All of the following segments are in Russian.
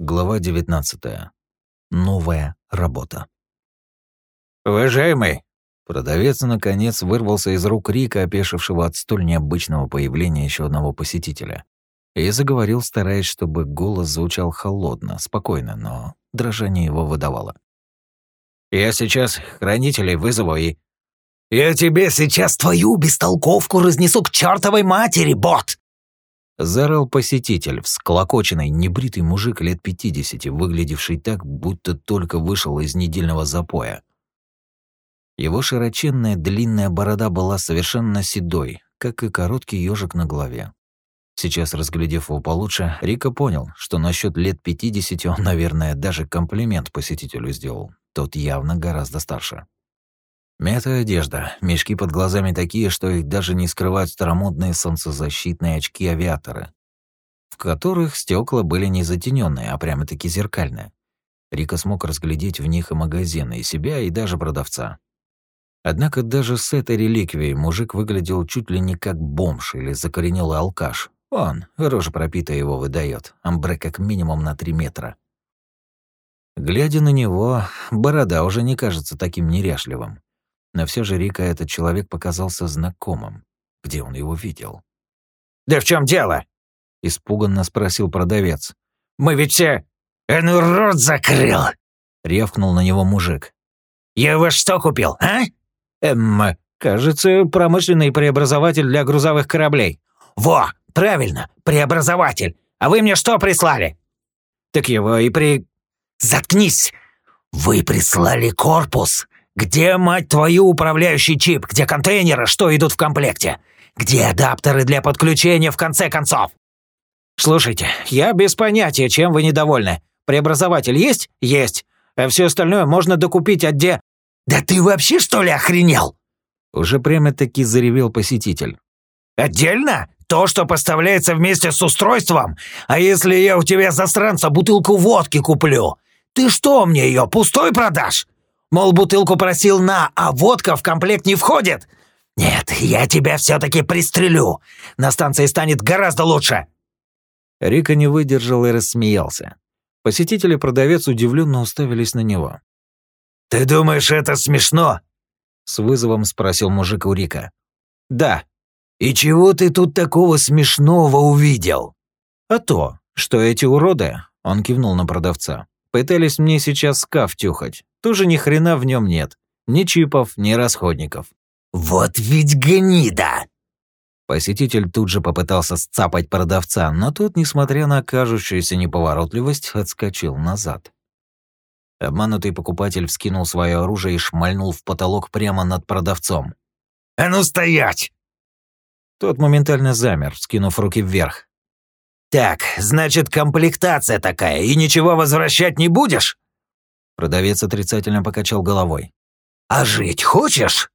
Глава 19. Новая работа. «Уважаемый!» Продавец, наконец, вырвался из рук Рика, опешившего от столь необычного появления еще одного посетителя, и заговорил, стараясь, чтобы голос звучал холодно, спокойно, но дрожание его выдавало. «Я сейчас хранителей вызову и...» «Я тебе сейчас твою бестолковку разнесу к чертовой матери, бот!» Заорал посетитель, всклокоченный, небритый мужик лет пятидесяти, выглядевший так, будто только вышел из недельного запоя. Его широченная длинная борода была совершенно седой, как и короткий ежик на голове. Сейчас, разглядев его получше, Рика понял, что насчет лет пятидесяти он, наверное, даже комплимент посетителю сделал. Тот явно гораздо старше. Мятая одежда, мешки под глазами такие, что их даже не скрывают старомодные солнцезащитные очки авиатора, в которых стекла были не затененные, а прямо-таки зеркальные. Рика смог разглядеть в них и магазины, и себя, и даже продавца. Однако даже с этой реликвией мужик выглядел чуть ли не как бомж или закоренелый алкаш. Он, рожа пропитая его выдает, амбре как минимум на три метра. Глядя на него, борода уже не кажется таким неряшливым. Но все же Рика этот человек показался знакомым. Где он его видел? «Да в чем дело?» — испуганно спросил продавец. «Мы ведь все...» «А ну рот закрыл!» — рявкнул на него мужик. «Я вас что купил, а?» «Эм, кажется, промышленный преобразователь для грузовых кораблей». «Во, правильно, преобразователь. А вы мне что прислали?» «Так его и при...» «Заткнись! Вы прислали корпус, где, мать твою, управляющий чип? Где контейнеры, что идут в комплекте? Где адаптеры для подключения, в конце концов?» «Слушайте, я без понятия, чем вы недовольны. Преобразователь есть? Есть. А все остальное можно докупить отде...» «Да ты вообще, что ли, охренел?» Уже прямо-таки заревел посетитель. «Отдельно? То, что поставляется вместе с устройством? А если я у тебя, засранца, бутылку водки куплю? Ты что мне ее пустой продашь? Мол, бутылку просил на, а водка в комплект не входит? Нет, я тебя все-таки пристрелю. На станции станет гораздо лучше. Рика не выдержал и рассмеялся. Посетители продавец удивленно уставились на него. «Ты думаешь, это смешно?» С вызовом спросил мужик у Рика. «Да». «И чего ты тут такого смешного увидел?» «А то, что эти уроды...» Он кивнул на продавца. «Пытались мне сейчас скаф тюхать. Тоже ни хрена в нем нет. Ни чипов, ни расходников. «Вот ведь гнида!» Посетитель тут же попытался сцапать продавца, но тот, несмотря на кажущуюся неповоротливость, отскочил назад. Обманутый покупатель вскинул свое оружие и шмальнул в потолок прямо над продавцом. «А ну стоять!» Тот моментально замер, скинув руки вверх. «Так, значит, комплектация такая, и ничего возвращать не будешь?» Продавец отрицательно покачал головой. «А жить хочешь?»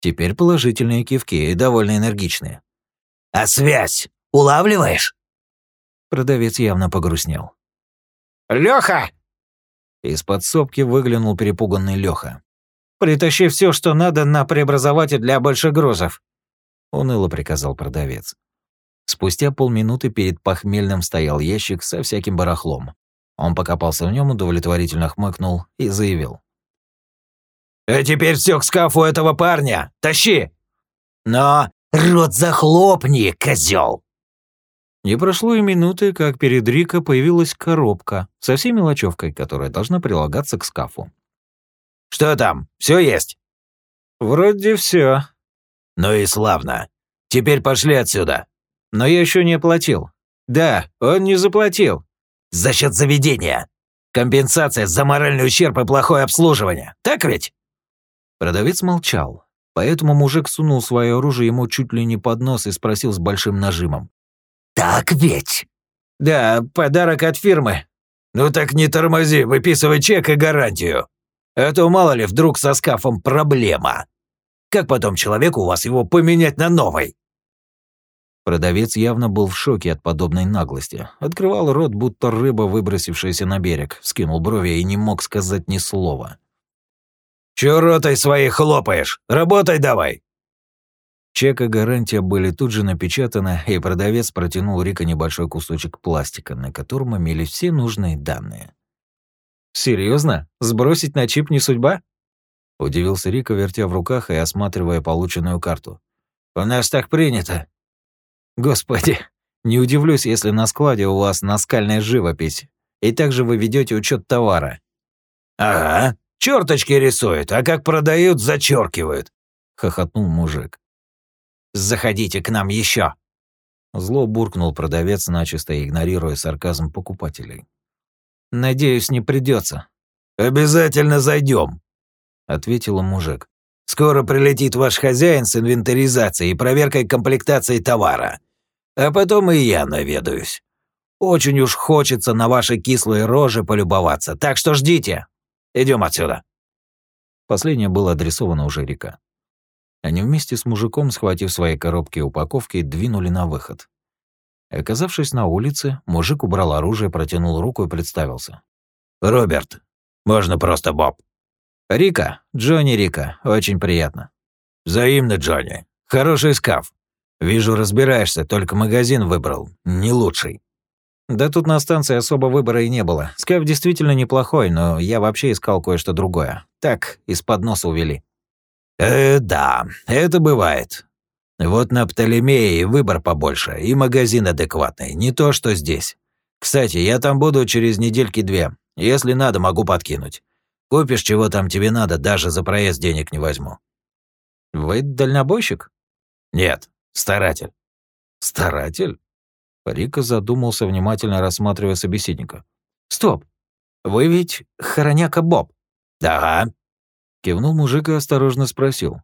Теперь положительные кивки и довольно энергичные. «А связь улавливаешь?» Продавец явно погрустнел. «Лёха!» Из подсобки выглянул перепуганный Лёха. «Притащи все, что надо на преобразователь для больших грузов», — уныло приказал продавец. Спустя полминуты перед похмельным стоял ящик со всяким барахлом. Он покопался в нем, удовлетворительно хмыкнул и заявил. «А теперь все к скафу этого парня! Тащи!» «Но рот захлопни, козел! Не прошло и минуты, как перед Рико появилась коробка со всей мелочевкой, которая должна прилагаться к скафу. «Что там? Все есть?» «Вроде все. «Ну и славно. Теперь пошли отсюда». «Но я еще не оплатил». «Да, он не заплатил». За счет заведения. Компенсация за моральный ущерб и плохое обслуживание. Так ведь?» Продавец молчал, поэтому мужик сунул свое оружие ему чуть ли не под нос и спросил с большим нажимом. «Так ведь?» «Да, подарок от фирмы». «Ну так не тормози, выписывай чек и гарантию. А то мало ли вдруг со скафом проблема. Как потом человеку у вас его поменять на новый?» Продавец явно был в шоке от подобной наглости. Открывал рот, будто рыба, выбросившаяся на берег, скинул брови и не мог сказать ни слова. «Чё ротой своей хлопаешь? Работай давай!» Чек и гарантия были тут же напечатаны, и продавец протянул Рика небольшой кусочек пластика, на котором имелись все нужные данные. Серьезно? Сбросить на чип не судьба?» Удивился Рика, вертя в руках и осматривая полученную карту. «У нас так принято». «Господи, не удивлюсь, если на складе у вас наскальная живопись, и также вы ведете учет товара». «Ага, черточки рисуют, а как продают, зачеркивают», — хохотнул мужик. «Заходите к нам еще. Зло буркнул продавец, начисто игнорируя сарказм покупателей. «Надеюсь, не придется. «Обязательно зайдем, ответил мужик. «Скоро прилетит ваш хозяин с инвентаризацией и проверкой комплектации товара. А потом и я наведаюсь. Очень уж хочется на ваши кислые рожи полюбоваться, так что ждите. Идем отсюда». Последнее было адресовано уже Рика. Они вместе с мужиком, схватив свои коробки и упаковки, двинули на выход. Оказавшись на улице, мужик убрал оружие, протянул руку и представился. «Роберт. Можно просто Боб». «Рика. Джонни Рика. Очень приятно». «Взаимно, Джонни. Хороший скаф. Вижу, разбираешься, только магазин выбрал. Не лучший». «Да тут на станции особо выбора и не было. Скаф действительно неплохой, но я вообще искал кое-что другое. Так, из-под носа увели». «Э, да, это бывает. Вот на Птолемее выбор побольше, и магазин адекватный, не то что здесь. Кстати, я там буду через недельки две. Если надо, могу подкинуть. Купишь, чего там тебе надо, даже за проезд денег не возьму». «Вы дальнобойщик?» «Нет, старатель». «Старатель?» Рика задумался, внимательно рассматривая собеседника. «Стоп! Вы ведь Хороняка Боб?» «Ага», Кивнул мужик и осторожно спросил.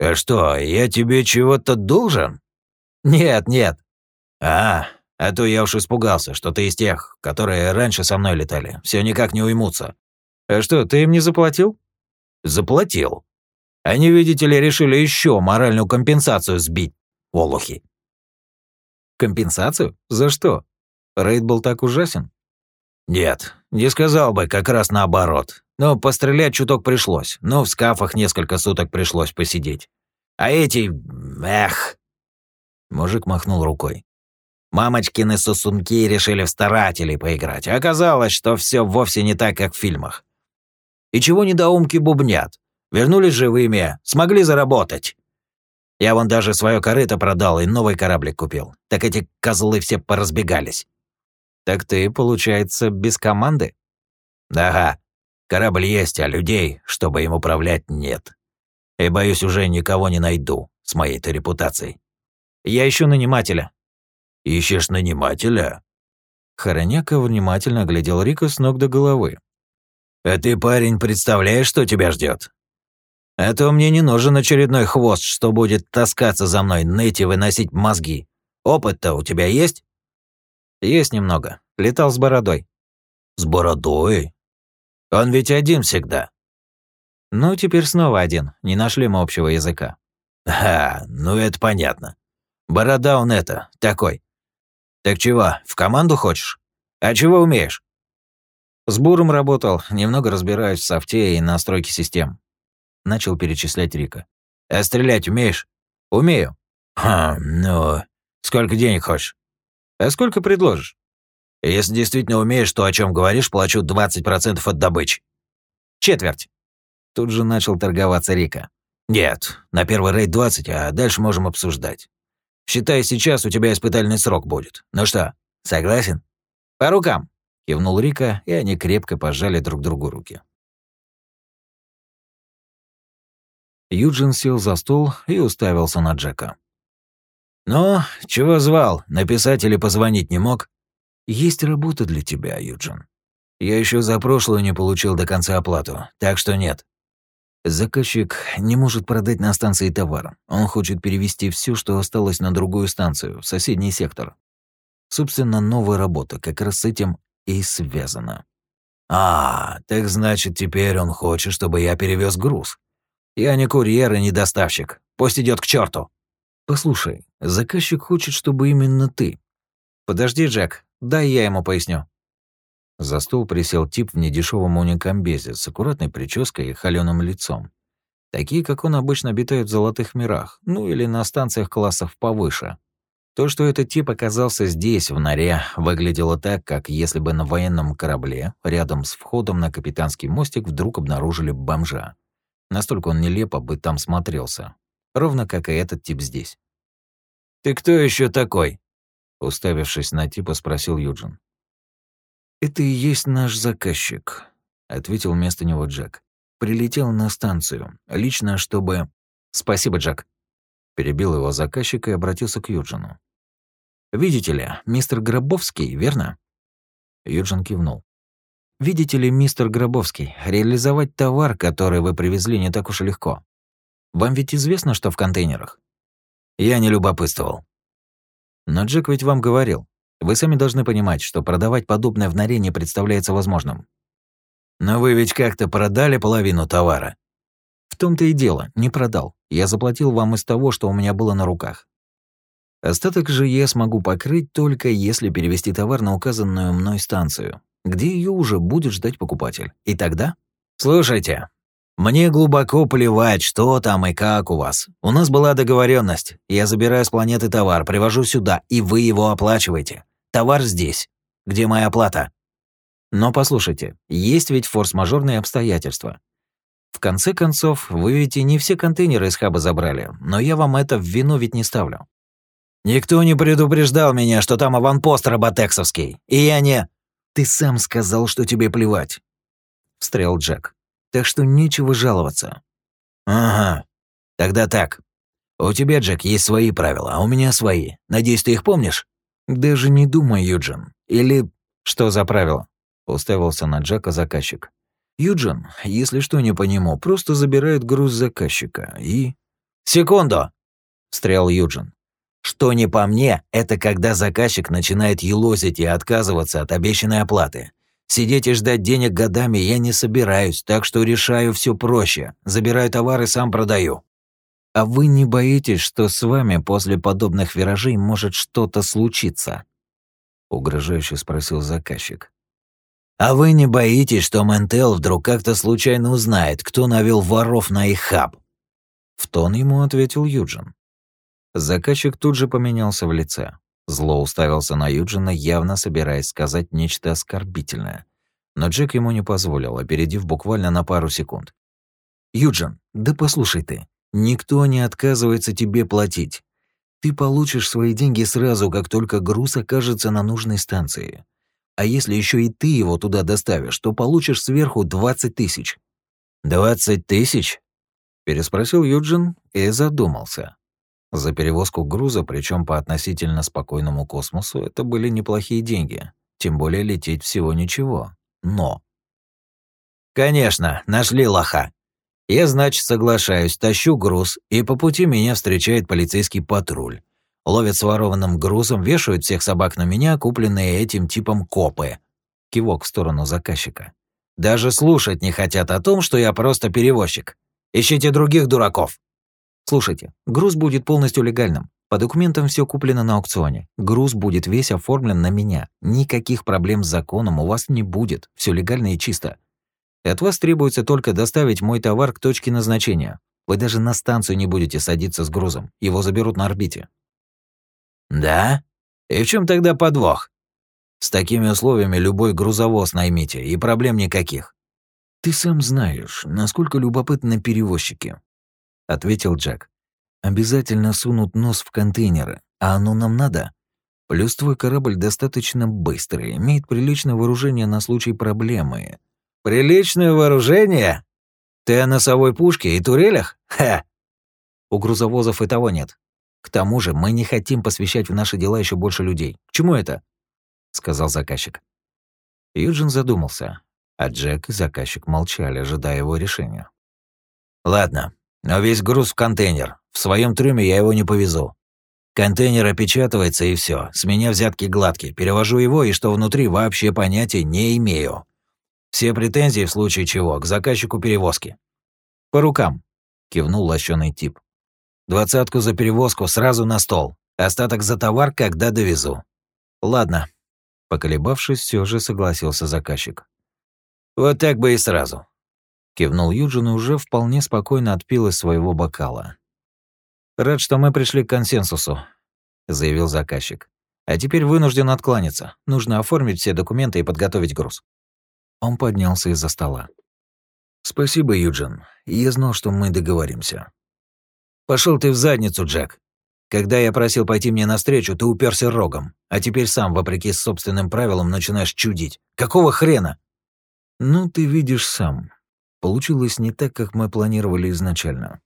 «А что, я тебе чего-то должен?» «Нет, нет». «А, а то я уж испугался, что ты из тех, которые раньше со мной летали. Все никак не уймутся». «А что, ты им не заплатил?» «Заплатил. Они, видите ли, решили еще моральную компенсацию сбить, олухи». «Компенсацию? За что? Рейд был так ужасен?» «Нет, не сказал бы, как раз наоборот. Но пострелять чуток пришлось, но в скафах несколько суток пришлось посидеть. А эти... эх...» Мужик махнул рукой. Мамочкины сосунки решили в старателей поиграть, а оказалось, что все вовсе не так, как в фильмах. И чего недоумки бубнят? Вернулись живыми, смогли заработать. Я вон даже свое корыто продал и новый кораблик купил. Так эти козлы все поразбегались. Так ты, получается, без команды? Ага. Корабль есть, а людей, чтобы им управлять, нет. И, боюсь, уже никого не найду с моей-то репутацией. Я ищу нанимателя». «Ищешь нанимателя?» Хороняка внимательно оглядел Рика с ног до головы. «А ты, парень, представляешь, что тебя ждет? А то мне не нужен очередной хвост, что будет таскаться за мной, ныть и выносить мозги. Опыт-то у тебя есть?» «Есть немного. Летал с бородой». «С бородой? Он ведь один всегда». «Ну, теперь снова один. Не нашли мы общего языка». «А, ну это понятно. Борода он это, такой. Так чего, в команду хочешь? А чего умеешь?» «С буром работал, немного разбираюсь в софте и настройке систем». Начал перечислять Рика. «А стрелять умеешь?» «Умею». «Хм, ну, сколько денег хочешь?» «А сколько предложишь?» Если действительно умеешь то, о чем говоришь, плачу 20% от добычи. Четверть. Тут же начал торговаться Рика. Нет, на первый рейд 20, а дальше можем обсуждать. Считай, сейчас у тебя испытательный срок будет. Ну что, согласен? По рукам. Кивнул Рика, и они крепко пожали друг другу руки. Юджин сел за стол и уставился на Джека. «Ну, чего звал? Написать или позвонить не мог?» Есть работа для тебя, Юджин. Я еще за прошлую не получил до конца оплату, так что нет. Заказчик не может продать на станции товар. Он хочет перевести все, что осталось на другую станцию, в соседний сектор. Собственно, новая работа как раз с этим и связана. А, так значит, теперь он хочет, чтобы я перевез груз. Я не курьер и не доставщик. Пусть идет к черту. Послушай, заказчик хочет, чтобы именно ты. Подожди, Джек, Дай я ему поясню». За стол присел тип в недешевом уникамбезе с аккуратной прической и холёным лицом. Такие, как он, обычно обитают в золотых мирах, ну или на станциях классов повыше. То, что этот тип оказался здесь, в норе, выглядело так, как если бы на военном корабле, рядом с входом на капитанский мостик, вдруг обнаружили бомжа. Настолько он нелепо бы там смотрелся. Ровно как и этот тип здесь. «Ты кто еще такой?» Уставившись на типа, спросил Юджин. «Это и есть наш заказчик», — ответил вместо него Джек. «Прилетел на станцию, лично чтобы...» «Спасибо, Джек», — перебил его заказчик и обратился к Юджину. «Видите ли, мистер Гробовский, верно?» Юджин кивнул. «Видите ли, мистер Гробовский, реализовать товар, который вы привезли, не так уж и легко. Вам ведь известно, что в контейнерах?» «Я не любопытствовал». «Но Джек ведь вам говорил. Вы сами должны понимать, что продавать подобное в норе не представляется возможным». «Но вы ведь как-то продали половину товара». «В том-то и дело, не продал. Я заплатил вам из того, что у меня было на руках. Остаток же я смогу покрыть только если перевести товар на указанную мной станцию, где ее уже будет ждать покупатель. И тогда... Слушайте, мне глубоко плевать, что там и как у вас. У нас была договоренность. Я забираю с планеты товар, привожу сюда, и вы его оплачиваете. Товар здесь. Где моя оплата? Но послушайте, есть ведь форс-мажорные обстоятельства. В конце концов, вы ведь и не все контейнеры из хаба забрали, но я вам это в вину ведь не ставлю. Никто не предупреждал меня, что там аванпост роботексовский, и я не... Ты сам сказал, что тебе плевать. Встрял Джек. Так что нечего жаловаться. Ага. Тогда так. У тебя, Джек, есть свои правила, а у меня свои. Надеюсь, ты их помнишь? Даже не думай, Юджин. Или... Что за правила? Уставился на Джека заказчик. Юджин, если что не по нему, просто забирает груз заказчика и... «Секунду!» — встрял Юджин. Что не по мне, это когда заказчик начинает елозить и отказываться от обещанной оплаты. Сидеть и ждать денег годами я не собираюсь, так что решаю все проще. Забираю товар и сам продаю. А вы не боитесь, что с вами после подобных виражей может что-то случиться? Угрожающе спросил заказчик. А вы не боитесь, что Ментел вдруг как-то случайно узнает, кто навел воров на их хаб? В тон ему ответил Юджин. Заказчик тут же поменялся в лице. Зло уставился на Юджина, явно собираясь сказать нечто оскорбительное. Но Джек ему не позволил, опередив буквально на пару секунд. «Юджин, да послушай ты, никто не отказывается тебе платить. Ты получишь свои деньги сразу, как только груз окажется на нужной станции. А если еще и ты его туда доставишь, то получишь сверху 20 тысяч». «Двадцать тысяч?» — переспросил Юджин и задумался. За перевозку груза, причем по относительно спокойному космосу, это были неплохие деньги. Тем более лететь всего ничего. Но... «Конечно, нашли лоха. Я, значит, соглашаюсь, тащу груз, и по пути меня встречает полицейский патруль. Ловят с ворованным грузом, вешают всех собак на меня, купленные этим типом копы». Кивок в сторону заказчика. «Даже слушать не хотят о том, что я просто перевозчик. Ищите других дураков». Слушайте, груз будет полностью легальным. По документам все куплено на аукционе. Груз будет весь оформлен на меня. Никаких проблем с законом у вас не будет. Все легально и чисто. И от вас требуется только доставить мой товар к точке назначения. Вы даже на станцию не будете садиться с грузом. Его заберут на орбите. Да? И в чем тогда подвох? С такими условиями любой грузовоз наймите, и проблем никаких. Ты сам знаешь, насколько любопытны перевозчики. — ответил Джек. «Обязательно сунут нос в контейнеры, а оно нам надо. Плюс твой корабль достаточно быстрый, имеет приличное вооружение на случай проблемы». «Приличное вооружение? Ты о носовой пушке и турелях? Ха!» «У грузовозов и того нет. К тому же мы не хотим посвящать в наши дела еще больше людей. К чему это?» — сказал заказчик. Юджин задумался, а Джек и заказчик молчали, ожидая его решения. «Ладно, но весь груз в контейнер. В своем трюме я его не повезу. Контейнер опечатывается и все. С меня взятки гладкие. Перевожу его, и что внутри вообще понятия не имею. Все претензии в случае чего к заказчику перевозки. По рукам, кивнул лощеный тип. Двадцатку за перевозку сразу на стол. Остаток за товар, когда довезу. Ладно. Поколебавшись, все же согласился заказчик. Вот так бы и сразу. Кивнул Юджин и уже вполне спокойно отпил из своего бокала. «Рад, что мы пришли к консенсусу», — заявил заказчик. «А теперь вынужден откланяться. Нужно оформить все документы и подготовить груз». Он поднялся из-за стола. «Спасибо, Юджин. Я знал, что мы договоримся». Пошел ты в задницу, Джек. Когда я просил пойти мне навстречу, ты уперся рогом, а теперь сам, вопреки собственным правилам, начинаешь чудить. Какого хрена?» «Ну, ты видишь сам. Получилось не так, как мы планировали изначально.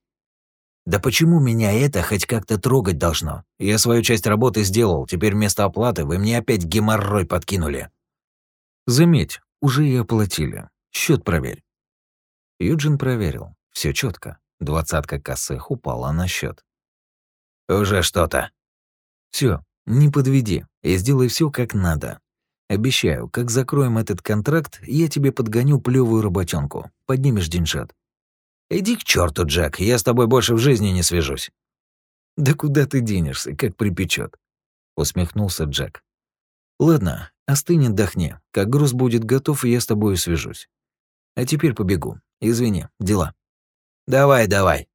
Да почему меня это хоть как-то трогать должно? Я свою часть работы сделал, теперь вместо оплаты вы мне опять геморрой подкинули. Заметь, уже и оплатили. Счет проверь. Юджин проверил. Все четко. Двадцатка косых упала на счет. Уже что-то. Все, не подведи и сделай все как надо. Обещаю, как закроем этот контракт, я тебе подгоню плевую работенку. Поднимешь деньжат. Иди к черту, Джек, я с тобой больше в жизни не свяжусь. Да куда ты денешься, как припечет? Усмехнулся Джек. Ладно, остынь, отдохни. Как груз будет готов, я с тобой свяжусь. А теперь побегу. Извини, дела. Давай, давай.